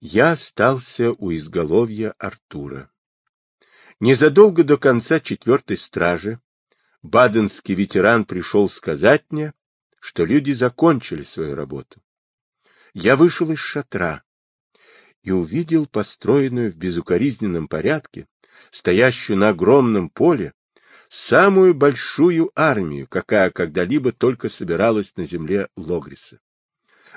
Я остался у изголовья Артура. Незадолго до конца четвертой стражи баденский ветеран пришел сказать мне, что люди закончили свою работу. Я вышел из шатра и увидел построенную в безукоризненном порядке, стоящую на огромном поле, самую большую армию, какая когда-либо только собиралась на земле Логриса.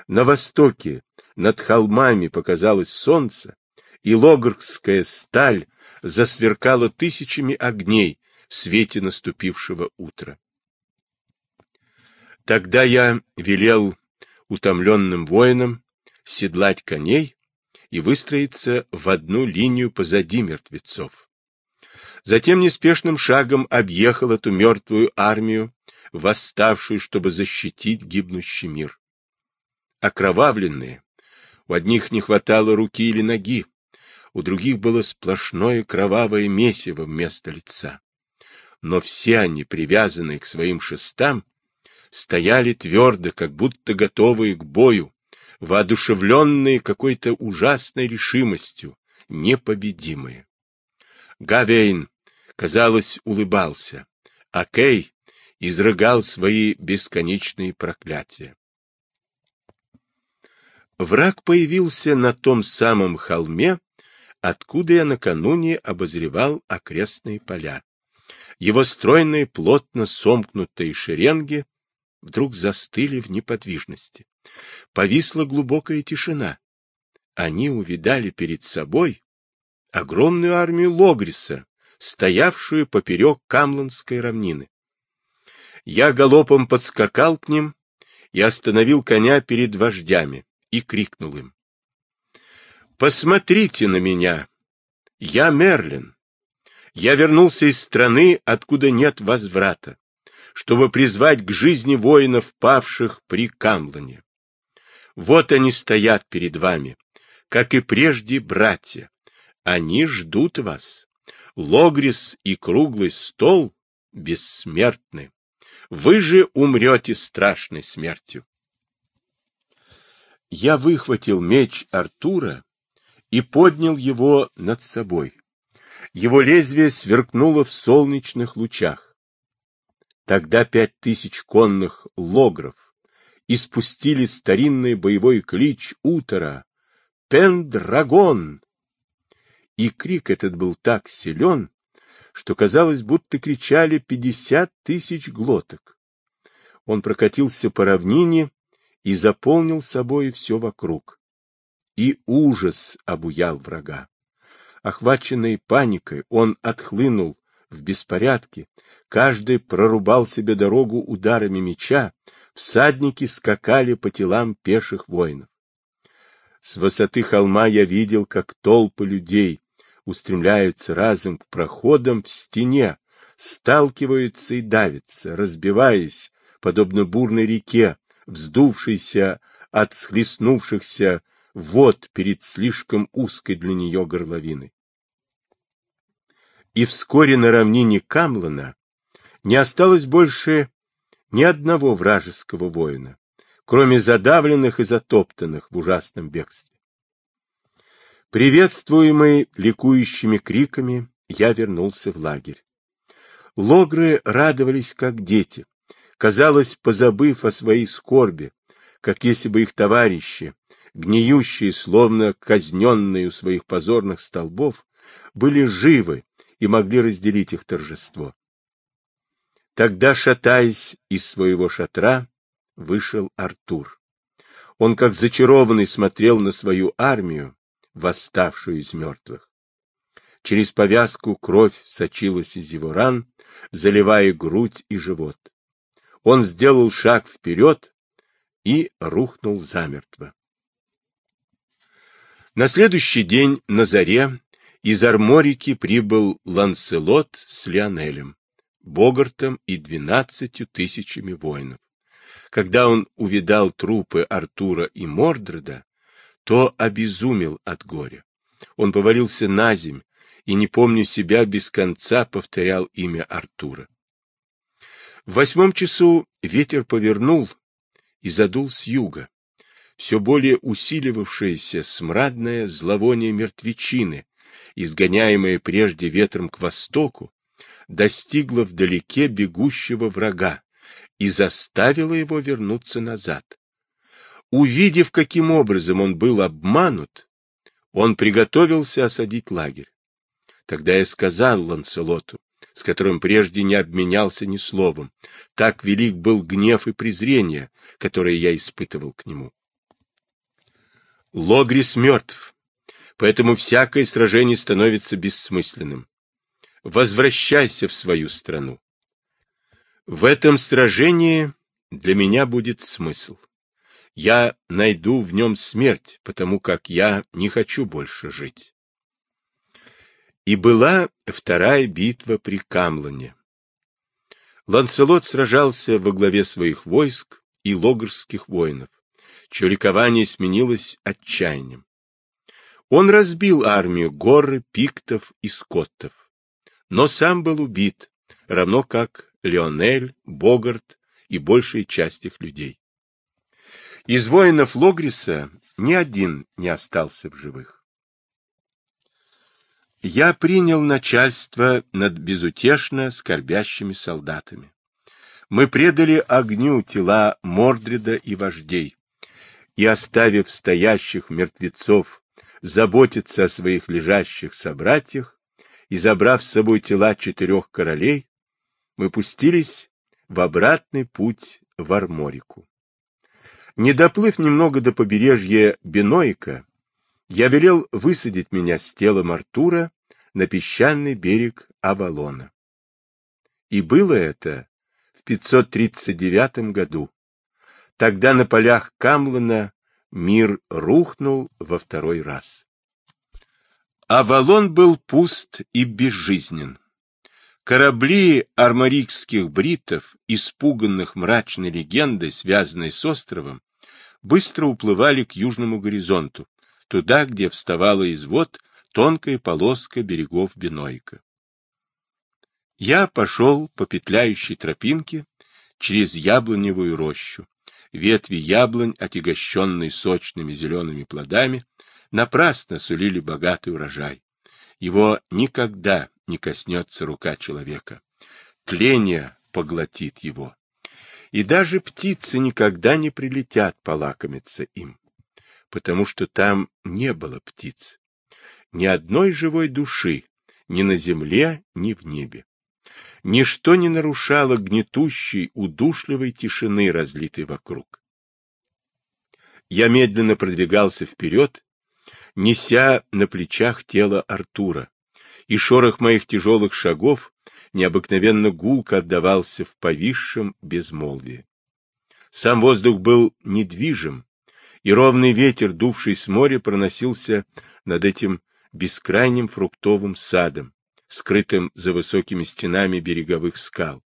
На востоке над холмами показалось солнце, и логрская сталь засверкала тысячами огней в свете наступившего утра. Тогда я велел утомленным воинам седлать коней и выстроиться в одну линию позади мертвецов. Затем неспешным шагом объехал эту мертвую армию, восставшую, чтобы защитить гибнущий мир. Окровавленные, у одних не хватало руки или ноги, у других было сплошное кровавое месиво вместо лица. Но все они, привязанные к своим шестам, стояли твердо, как будто готовые к бою, воодушевленные какой-то ужасной решимостью, непобедимые. Гавейн, казалось, улыбался, а Кей изрыгал свои бесконечные проклятия. Враг появился на том самом холме, откуда я накануне обозревал окрестные поля. Его стройные, плотно сомкнутые шеренги вдруг застыли в неподвижности. Повисла глубокая тишина. Они увидали перед собой огромную армию Логриса, стоявшую поперек Камландской равнины. Я галопом подскакал к ним и остановил коня перед вождями и крикнул им. Посмотрите на меня. Я Мерлин. Я вернулся из страны, откуда нет возврата, чтобы призвать к жизни воинов, павших при Камлане. Вот они стоят перед вами, как и прежде братья. Они ждут вас. Логрис и круглый стол бессмертны. Вы же умрете страшной смертью. Я выхватил меч Артура и поднял его над собой. Его лезвие сверкнуло в солнечных лучах. Тогда пять тысяч конных логров испустили старинный боевой клич утора «Пендрагон!». И крик этот был так силен, что казалось, будто кричали пятьдесят тысяч глоток. Он прокатился по равнине и заполнил собой все вокруг и ужас обуял врага. Охваченный паникой, он отхлынул в беспорядке, каждый прорубал себе дорогу ударами меча, всадники скакали по телам пеших воинов. С высоты холма я видел, как толпы людей устремляются разом к проходам в стене, сталкиваются и давятся, разбиваясь, подобно бурной реке, вздувшейся от схлестнувшихся вот перед слишком узкой для нее горловиной. И вскоре на равнине Камлана не осталось больше ни одного вражеского воина, кроме задавленных и затоптанных в ужасном бегстве. Приветствуемый ликующими криками, я вернулся в лагерь. Логры радовались, как дети, казалось, позабыв о своей скорби, как если бы их товарищи, гниющие, словно казненные у своих позорных столбов, были живы и могли разделить их торжество. Тогда, шатаясь из своего шатра, вышел Артур. Он, как зачарованный, смотрел на свою армию, восставшую из мертвых. Через повязку кровь сочилась из его ран, заливая грудь и живот. Он сделал шаг вперед и рухнул замертво. На следующий день на заре из Арморики прибыл Ланселот с Лионелем, Богартом и двенадцатью тысячами воинов. Когда он увидал трупы Артура и Мордреда, то обезумел от горя. Он повалился на земь и, не помня себя, без конца повторял имя Артура. В восьмом часу ветер повернул и задул с юга. все более усиливавшееся смрадное зловоние мертвечины, изгоняемое прежде ветром к востоку, достигло вдалеке бегущего врага и заставило его вернуться назад. Увидев, каким образом он был обманут, он приготовился осадить лагерь. Тогда я сказал Ланселоту, с которым прежде не обменялся ни словом, так велик был гнев и презрение, которое я испытывал к нему. Логрис мертв, поэтому всякое сражение становится бессмысленным. Возвращайся в свою страну. В этом сражении для меня будет смысл. Я найду в нем смерть, потому как я не хочу больше жить. И была вторая битва при Камлане. Ланселот сражался во главе своих войск и логрских воинов чье ликование сменилось отчаянием. Он разбил армию горы, пиктов и скоттов, но сам был убит, равно как Леонель, Богарт и большая часть их людей. Из воинов Логриса ни один не остался в живых. Я принял начальство над безутешно скорбящими солдатами. Мы предали огню тела Мордреда и вождей, и, оставив стоящих мертвецов заботиться о своих лежащих собратьях и забрав с собой тела четырех королей, мы пустились в обратный путь в Арморику. Не доплыв немного до побережья Беноика, я велел высадить меня с телом Артура на песчаный берег Авалона. И было это в 539 году, Тогда на полях Камлана мир рухнул во второй раз. Авалон был пуст и безжизнен. Корабли армарикских бритов, испуганных мрачной легендой, связанной с островом, быстро уплывали к южному горизонту, туда, где вставала из вод тонкая полоска берегов Бенойка. Я пошел по петляющей тропинке через яблоневую рощу, ветви яблонь, отягощенные сочными зелеными плодами, напрасно сулили богатый урожай. Его никогда не коснется рука человека. Тление поглотит его. И даже птицы никогда не прилетят полакомиться им, потому что там не было птиц. Ни одной живой души, ни на земле, ни в небе. Ничто не нарушало гнетущей, удушливой тишины, разлитой вокруг. Я медленно продвигался вперед, неся на плечах тело Артура, и шорох моих тяжелых шагов необыкновенно гулко отдавался в повисшем безмолвии. Сам воздух был недвижим, и ровный ветер, дувший с моря, проносился над этим бескрайним фруктовым садом, скрытым за высокими стенами береговых скал,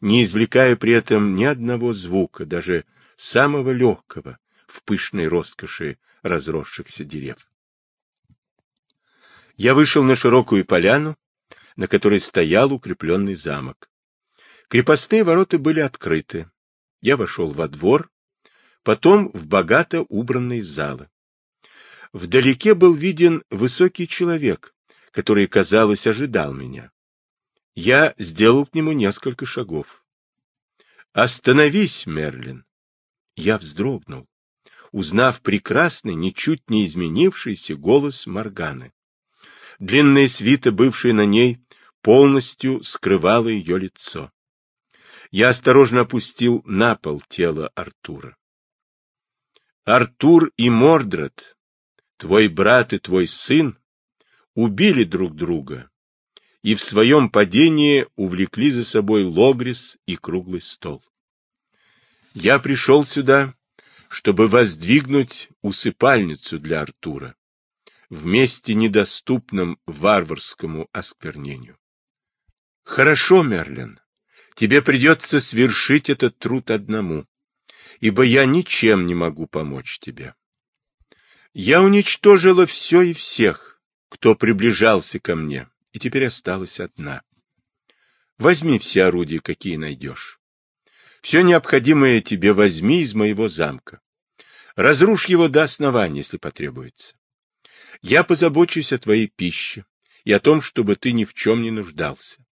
не извлекая при этом ни одного звука, даже самого легкого, в пышной роскоши разросшихся дерев. Я вышел на широкую поляну, на которой стоял укрепленный замок. Крепостные ворота были открыты. Я вошел во двор, потом в богато убранные залы. Вдалеке был виден высокий человек, который, казалось, ожидал меня. Я сделал к нему несколько шагов. «Остановись, Мерлин!» Я вздрогнул, узнав прекрасный, ничуть не изменившийся голос Морганы. Длинная свита, бывшая на ней, полностью скрывала ее лицо. Я осторожно опустил на пол тело Артура. Артур и Мордред, твой брат и твой сын, убили друг друга и в своем падении увлекли за собой логрис и круглый стол. Я пришел сюда, чтобы воздвигнуть усыпальницу для Артура в месте, недоступном варварскому осквернению. Хорошо, Мерлин, тебе придется свершить этот труд одному, ибо я ничем не могу помочь тебе. Я уничтожила все и всех, кто приближался ко мне, и теперь осталась одна. Возьми все орудия, какие найдешь. Все необходимое тебе возьми из моего замка. Разрушь его до основания, если потребуется. Я позабочусь о твоей пище и о том, чтобы ты ни в чем не нуждался.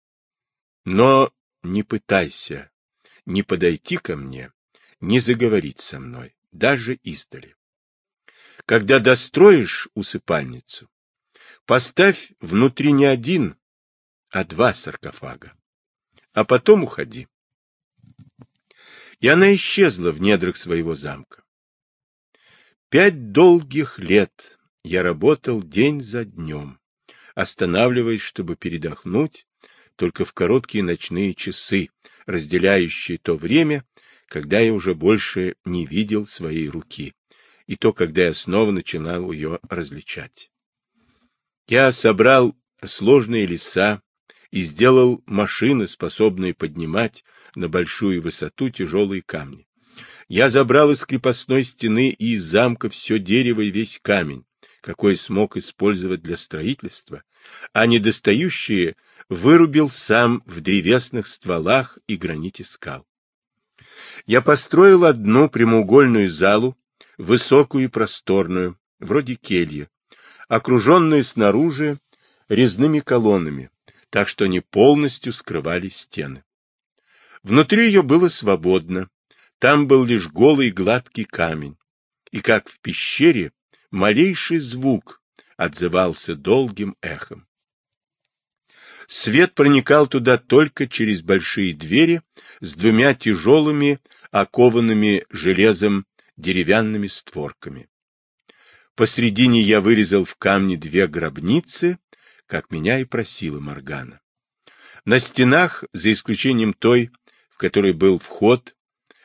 Но не пытайся не подойти ко мне, не заговорить со мной, даже издали. Когда достроишь усыпальницу, поставь внутри не один, а два саркофага, а потом уходи. И она исчезла в недрах своего замка. Пять долгих лет я работал день за днем, останавливаясь, чтобы передохнуть, только в короткие ночные часы, разделяющие то время, когда я уже больше не видел своей руки, и то, когда я снова начинал ее различать. Я собрал сложные леса и сделал машины, способные поднимать на большую высоту тяжелые камни. Я забрал из крепостной стены и из замка все дерево и весь камень, какой смог использовать для строительства, а недостающие вырубил сам в древесных стволах и граните скал. Я построил одну прямоугольную залу, высокую и просторную, вроде кельи, окруженную снаружи резными колоннами, так что они полностью скрывали стены. Внутри ее было свободно, там был лишь голый гладкий камень, и, как в пещере, малейший звук отзывался долгим эхом. Свет проникал туда только через большие двери с двумя тяжелыми, окованными железом деревянными створками. Посредине я вырезал в камне две гробницы, как меня и просила Моргана. На стенах, за исключением той, в которой был вход,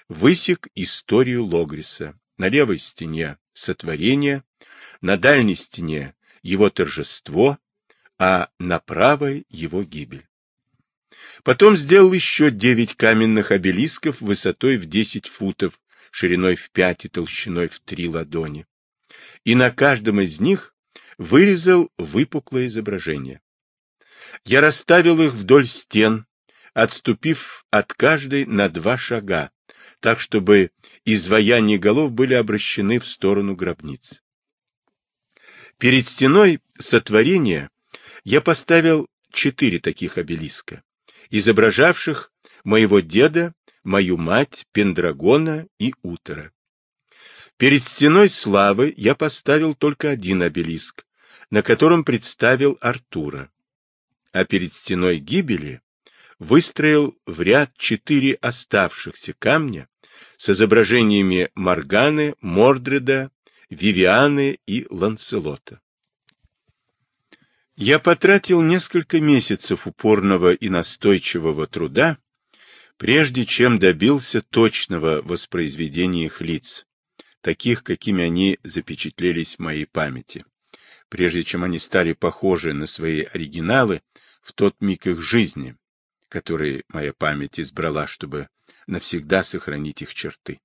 высек историю Логриса. На левой стене — сотворение, на дальней стене — его торжество, а на правой — его гибель. Потом сделал еще девять каменных обелисков высотой в десять футов, шириной в пять и толщиной в три ладони. И на каждом из них вырезал выпуклое изображение. Я расставил их вдоль стен, отступив от каждой на два шага, так, чтобы изваяния голов были обращены в сторону гробниц. Перед стеной сотворения я поставил четыре таких обелиска, изображавших моего деда, мою мать, Пендрагона и Утора. Перед стеной славы я поставил только один обелиск, на котором представил Артура, а перед стеной гибели выстроил в ряд четыре оставшихся камня с изображениями Морганы, Мордреда, Вивианы и Ланселота. Я потратил несколько месяцев упорного и настойчивого труда, прежде чем добился точного воспроизведения их лиц, таких, какими они запечатлелись в моей памяти, прежде чем они стали похожи на свои оригиналы в тот миг их жизни, который моя память избрала, чтобы навсегда сохранить их черты.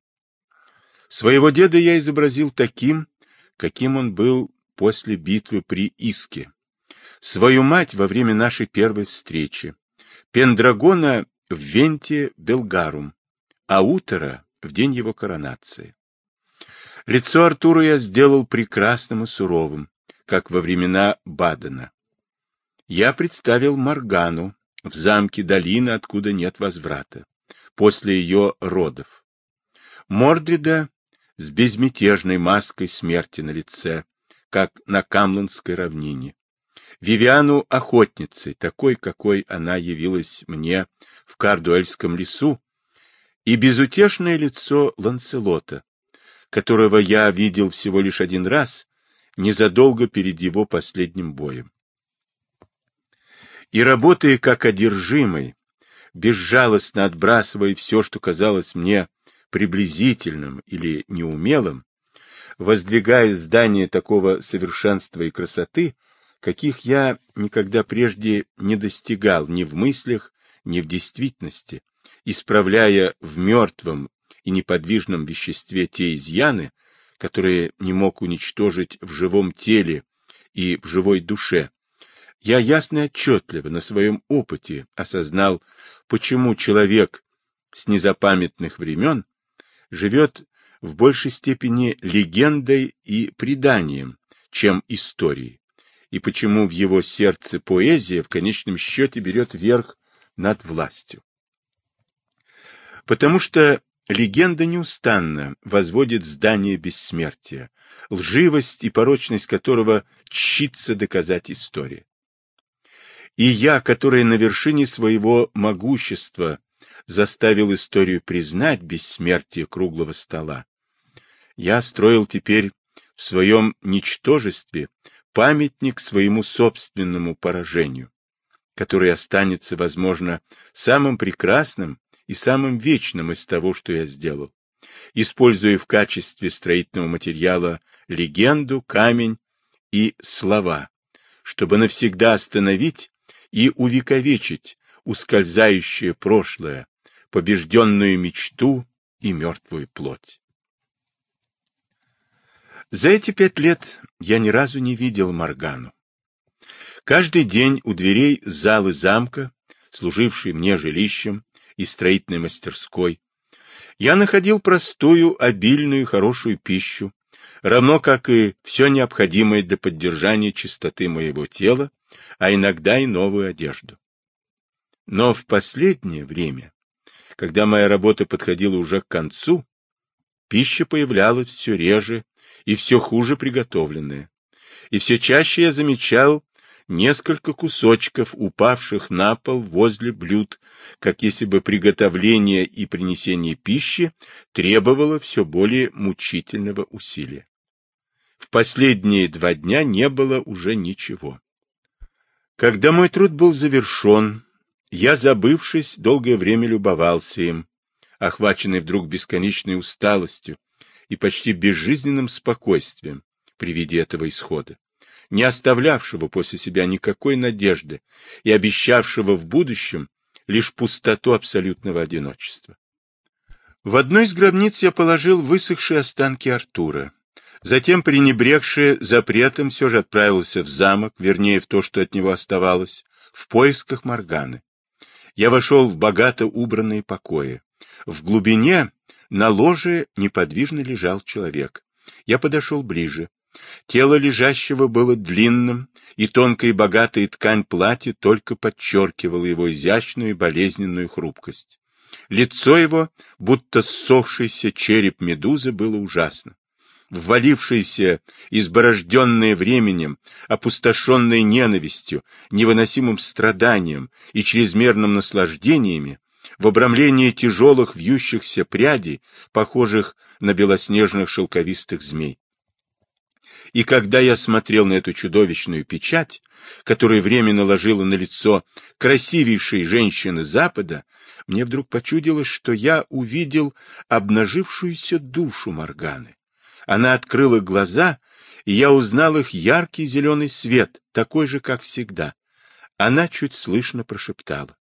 Своего деда я изобразил таким, каким он был после битвы при Иске. Свою мать во время нашей первой встречи. Пендрагона в Венте Белгарум, а Утора в день его коронации. Лицо Артура я сделал прекрасным и суровым, как во времена Бадена. Я представил Маргану в замке долины, откуда нет возврата после ее родов. Мордрида с безмятежной маской смерти на лице, как на Камландской равнине. Вивиану охотницей, такой, какой она явилась мне в Кардуэльском лесу, и безутешное лицо Ланселота, которого я видел всего лишь один раз, незадолго перед его последним боем. И работая как одержимый, безжалостно отбрасывая все, что казалось мне приблизительным или неумелым, воздвигая здания такого совершенства и красоты, каких я никогда прежде не достигал ни в мыслях, ни в действительности, исправляя в мертвом и неподвижном веществе те изъяны, которые не мог уничтожить в живом теле и в живой душе, я ясно и отчетливо на своем опыте осознал, почему человек с незапамятных времен живет в большей степени легендой и преданием, чем историей, и почему в его сердце поэзия в конечном счете берет верх над властью. Потому что легенда неустанно возводит здание бессмертия, лживость и порочность которого чится доказать история. И я, который на вершине своего могущества заставил историю признать бессмертие круглого стола, я строил теперь в своем ничтожестве памятник своему собственному поражению, который останется, возможно, самым прекрасным и самым вечным из того, что я сделал, используя в качестве строительного материала легенду, камень и слова, чтобы навсегда остановить и увековечить ускользающее прошлое, побежденную мечту и мертвую плоть. За эти пять лет я ни разу не видел Моргану. Каждый день у дверей залы замка, служившей мне жилищем и строительной мастерской, я находил простую, обильную хорошую пищу, равно как и все необходимое для поддержания чистоты моего тела, а иногда и новую одежду. Но в последнее время, когда моя работа подходила уже к концу, пища появлялась все реже и все хуже приготовленная. И все чаще я замечал несколько кусочков, упавших на пол возле блюд, как если бы приготовление и принесение пищи требовало все более мучительного усилия. В последние два дня не было уже ничего. Когда мой труд был завершен, я, забывшись, долгое время любовался им, охваченный вдруг бесконечной усталостью, и почти безжизненным спокойствием при виде этого исхода, не оставлявшего после себя никакой надежды и обещавшего в будущем лишь пустоту абсолютного одиночества. В одной из гробниц я положил высохшие останки Артура. Затем, пренебрегший запретом, все же отправился в замок, вернее, в то, что от него оставалось, в поисках Морганы. Я вошел в богато убранные покои. В глубине на ложе неподвижно лежал человек. Я подошел ближе. Тело лежащего было длинным, и тонкая и богатая ткань платья только подчеркивала его изящную и болезненную хрупкость. Лицо его, будто ссохшийся череп медузы, было ужасно. Ввалившееся, изборожденное временем, опустошенное ненавистью, невыносимым страданием и чрезмерным наслаждениями, в обрамлении тяжелых вьющихся прядей, похожих на белоснежных шелковистых змей. И когда я смотрел на эту чудовищную печать, которую время наложило на лицо красивейшей женщины Запада, мне вдруг почудилось, что я увидел обнажившуюся душу Морганы. Она открыла глаза, и я узнал их яркий зеленый свет, такой же, как всегда. Она чуть слышно прошептала.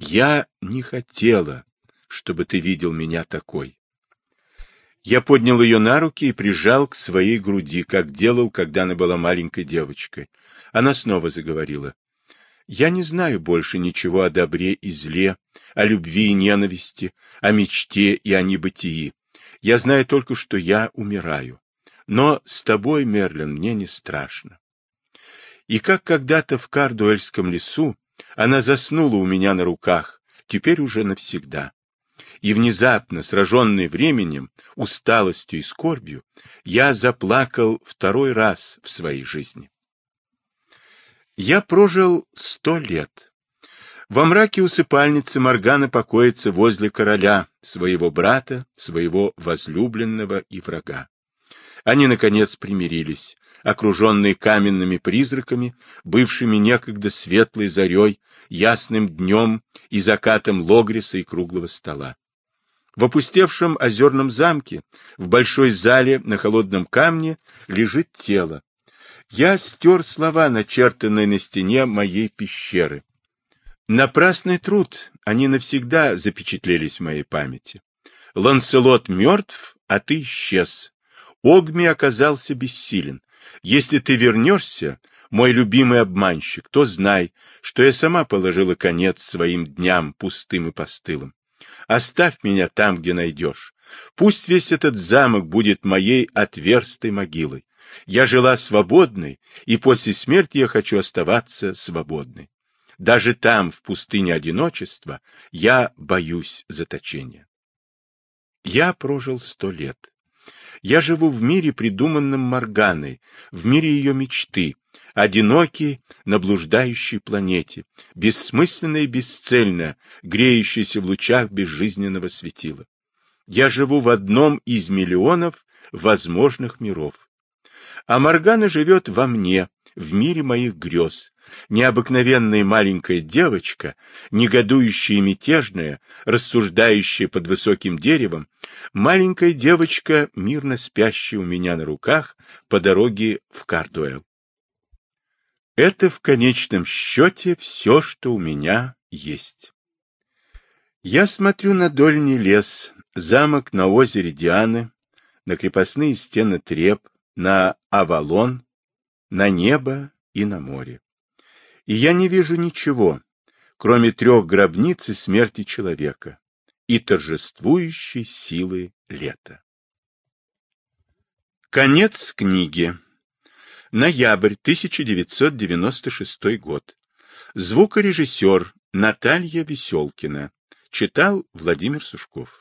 Я не хотела, чтобы ты видел меня такой. Я поднял ее на руки и прижал к своей груди, как делал, когда она была маленькой девочкой. Она снова заговорила. Я не знаю больше ничего о добре и зле, о любви и ненависти, о мечте и о небытии. Я знаю только, что я умираю. Но с тобой, Мерлин, мне не страшно. И как когда-то в Кардуэльском лесу она заснула у меня на руках, теперь уже навсегда. И внезапно, сраженный временем, усталостью и скорбью, я заплакал второй раз в своей жизни. Я прожил сто лет. Во мраке усыпальницы Моргана покоится возле короля, своего брата, своего возлюбленного и врага. Они, наконец, примирились, окруженные каменными призраками, бывшими некогда светлой зарей, ясным днем и закатом логриса и круглого стола. В опустевшем озерном замке, в большой зале на холодном камне, лежит тело. Я стер слова, начертанные на стене моей пещеры. Напрасный труд, они навсегда запечатлелись в моей памяти. Ланселот мертв, а ты исчез. Огми оказался бессилен. Если ты вернешься, мой любимый обманщик, то знай, что я сама положила конец своим дням пустым и постылым. Оставь меня там, где найдешь. Пусть весь этот замок будет моей отверстой могилой. Я жила свободной, и после смерти я хочу оставаться свободной. Даже там, в пустыне одиночества, я боюсь заточения. Я прожил сто лет. Я живу в мире, придуманном Морганой, в мире ее мечты, одинокий на блуждающей планете, бессмысленно и бесцельно, греющийся в лучах безжизненного светила. Я живу в одном из миллионов возможных миров. А Моргана живет во мне, в мире моих грез, необыкновенная маленькая девочка, негодующая и мятежная, рассуждающая под высоким деревом, маленькая девочка, мирно спящая у меня на руках по дороге в Кардуэлл. Это в конечном счете все, что у меня есть. Я смотрю на дольний лес, замок на озере Дианы, на крепостные стены Треп, на Авалон, на небо и на море. И я не вижу ничего, кроме трех гробниц и смерти человека и торжествующей силы лета. Конец книги. Ноябрь 1996 год. Звукорежиссер Наталья Веселкина. Читал Владимир Сушков.